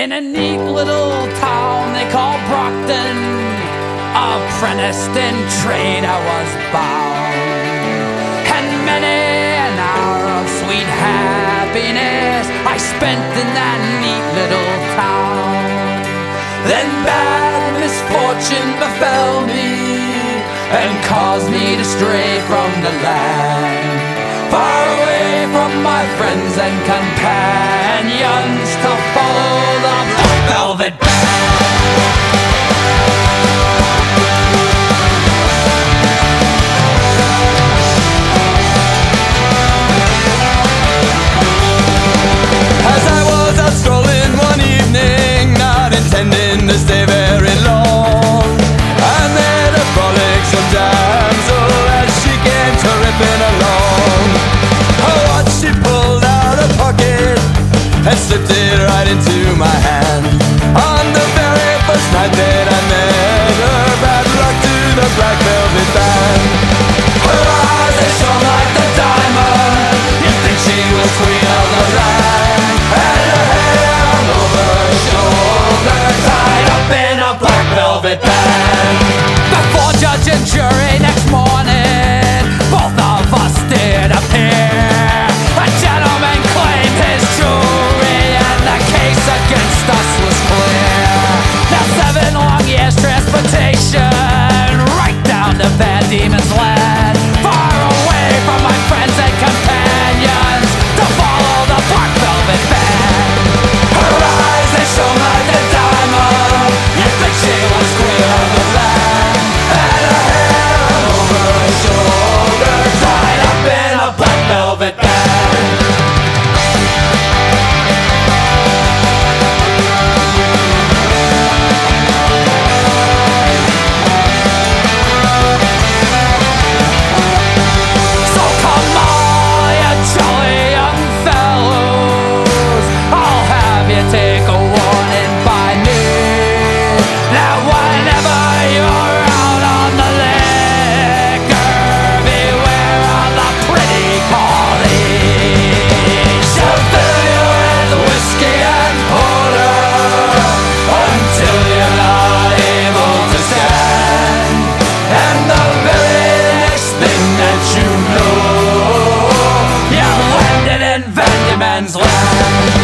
In a neat little town they call Brockton, apprenticed in trade I was bound. And many an hour of sweet happiness I spent in that neat little town. Then bad misfortune befell me and caused me to stray from the land. Far away from my friends and companions in Van Diemen's land.